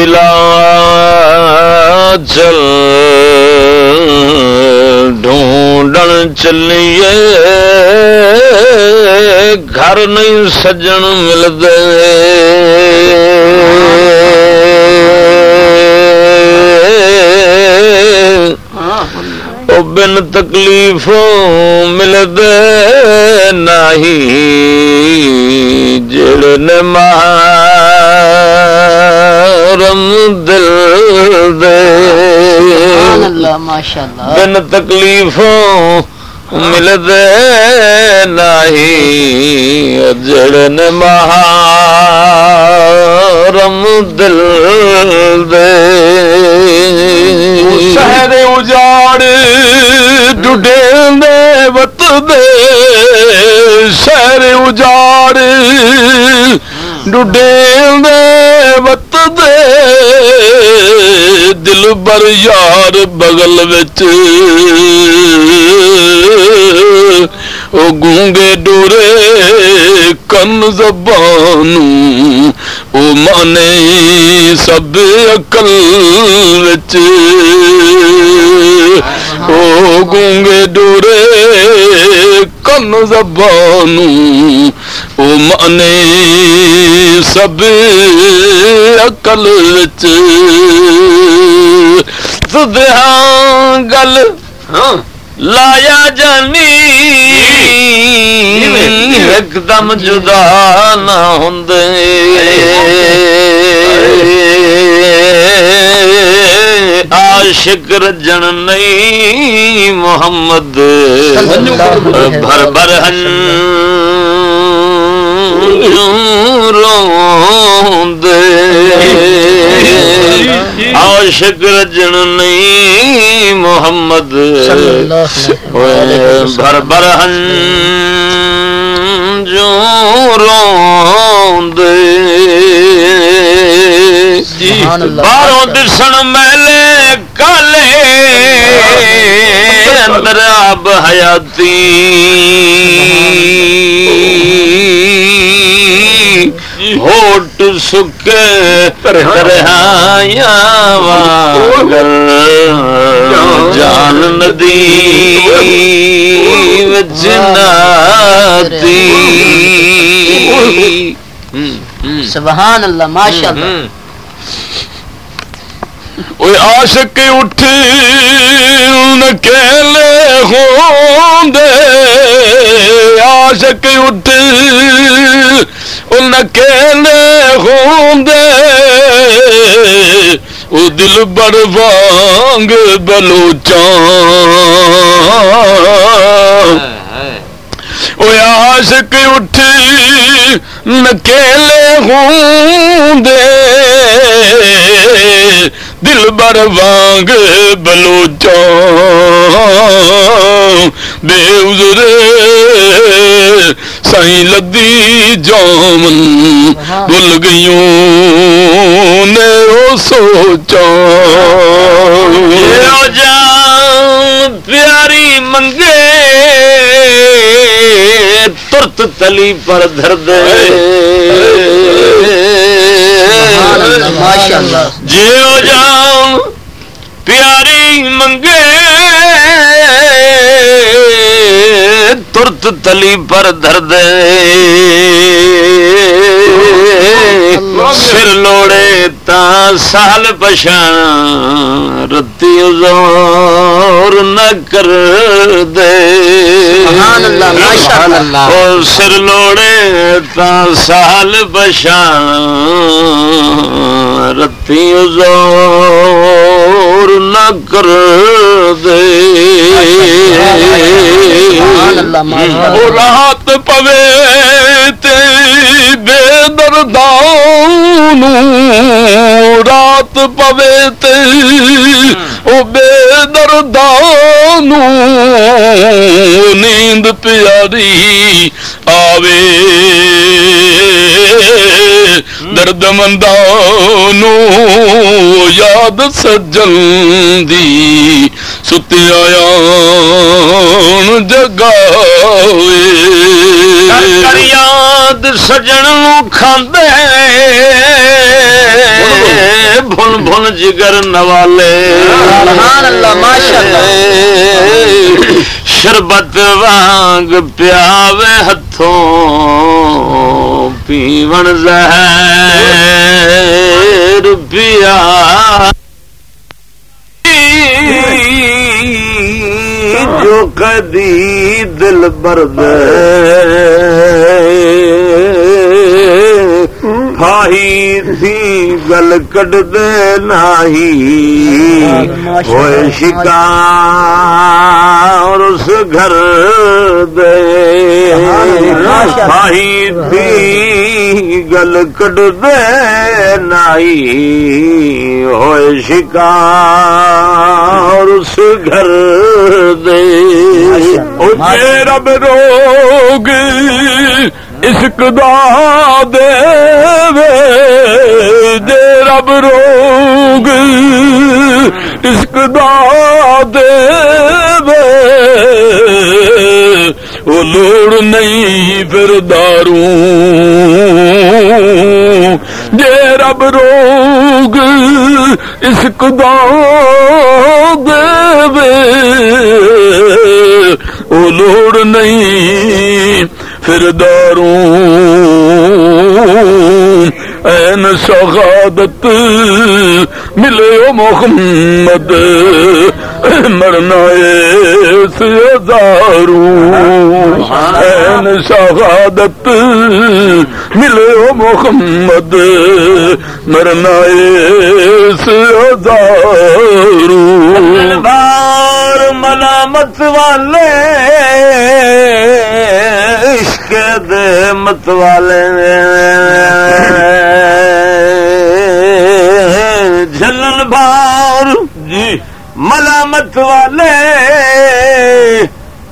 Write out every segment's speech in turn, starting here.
دلا چل ڈھونڈن چلیے، گھر نہیں سجن ملتے بن تکلیف مل دے نہیں جڑ نے محرم دل دے۔ بن تکلیفوں مل دے نہیں جڑ نے محرم دل دے۔ شہر اجاڑ ڈڈے دے وت دے۔ شہر اجاڑ ڈڈے دے دل بر یار بغل وچ او گونگے ڈورے کن زبان او مانے سب اکل وچ او گونگے ڈورے کن زبان مانے سب اکل وچ۔ گل لایا جانی۔ ایک دم جدا نہ ہوں عاشق رجن نہیں محمد۔ بھر بھر ہن۔ عاشق رجن نہیں محمد۔ بھر بھر ہن جو روندے باروں دسن میلے کالے۔ اندر آب حیاتی۔ ہوٹ سکے رہایا واگر جان ندی وجناتی سبحان اللہ ماشاء اللہ اوے عاشق اٹھ نکیلے ہوں دے۔ عاشق اٹھ نکیلے ہوں دے، او دل بڑ وانگ بلوچاں اوے عاشق اٹھ نکیلے ہوں دے۔ دل بر وانگ بلوچاں بے عذرے سائیں لدی جامن بھول گئیوں نے او سوچاں او جان پیاری منگے ترت تلی پر دھر دے ماشاء اللہ جیو جان پیاری منگے ترت تلی پر دھر دے سر لوڑے تا سال پشان رتی زور نہ کر دے۔ سر لوڑے تا سال پشان رتی زور نہ کر دے۔ رات پوے تے بے دردان رات پوے تے او بے دردان نیند پیاری آوے۔ درد مندانو یاد سجن دی۔ ستی آیا جگاوے یاد سجن کھاندے سن جگر نوالے سبحان اللہ، ماشاءاللہ۔ شربت وانگ پیاوے ہتھوں پیون زہر پیا جو کدی دل برد کھائی تھی گل کٹ دے نہیں ہوئے شکار اس گھر دے۔ کھائی تھی گل کٹ دے ہوئے شکار اس گھر دے۔ اے رب روگ عشق دا دے دے رب روگ عشق دا دے وے لوڑ نہیں پھر داروں۔ جے رب روگ اس دا دے وے۔ وہ لوڑ نہیں پھر داروں۔ این شہادت ملے او محمد مرنا اس ہزاروں۔ این شہادت ملے او محمد مرنا اس ہزاروں۔ بار ملامت والے، عشق دے مت والے۔ ملامت والے،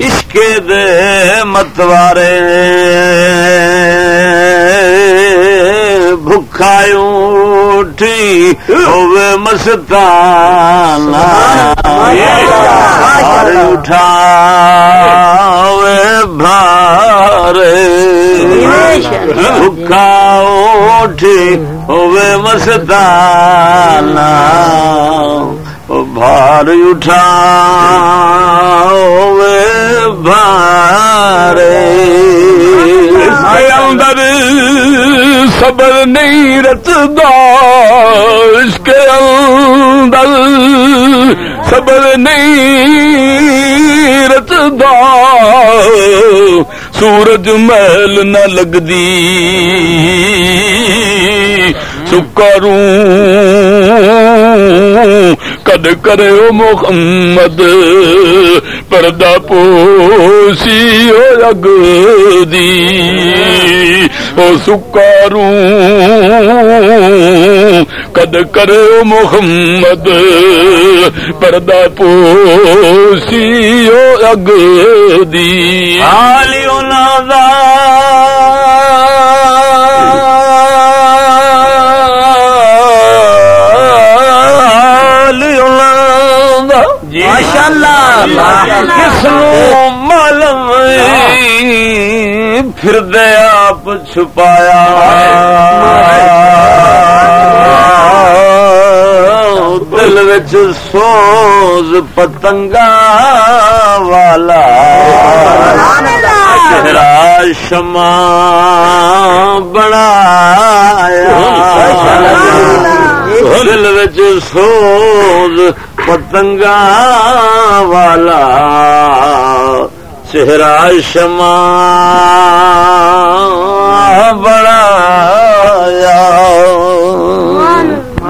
عشق دے مت والے بھکھائی ہوے مستانا اٹھا بھارے بھکھا اٹھی ہوے مستانا بھار اٹھا بھارے اندر صبر نہیں رچدا اس کے اندر صبر نہیں رچدا سورج محل نہ لگدی سکاروں کد کرے او محمد، پردہ پوسی او اگ دی۔ او سکاروں کد کرے او محمد، پردہ پوسی او اگ دی۔ حالی انہاں دا ماشاء اللہ کس نو معلوم پھر دے آپ چھپایا۔ دل وچ سوز پتنگا والا۔ چہرہ شما بنایا۔ دل وچ سوز پتنگا والا۔ چہرہ شما بنایا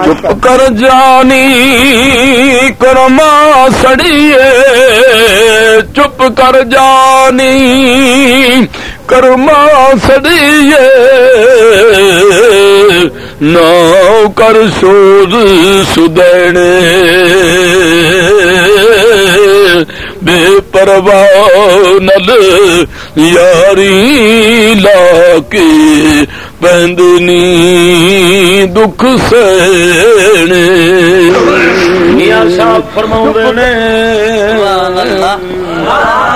چپ کر جانی، کرما سڑیے۔ چپ کر جانی، کرما سڑیے۔ نہ کر سوز سدینے۔ بے پرواہ نل یاری لا کے پندنی دکھ سینے میاں صاحب فرماؤں نے۔ سبحان اللہ۔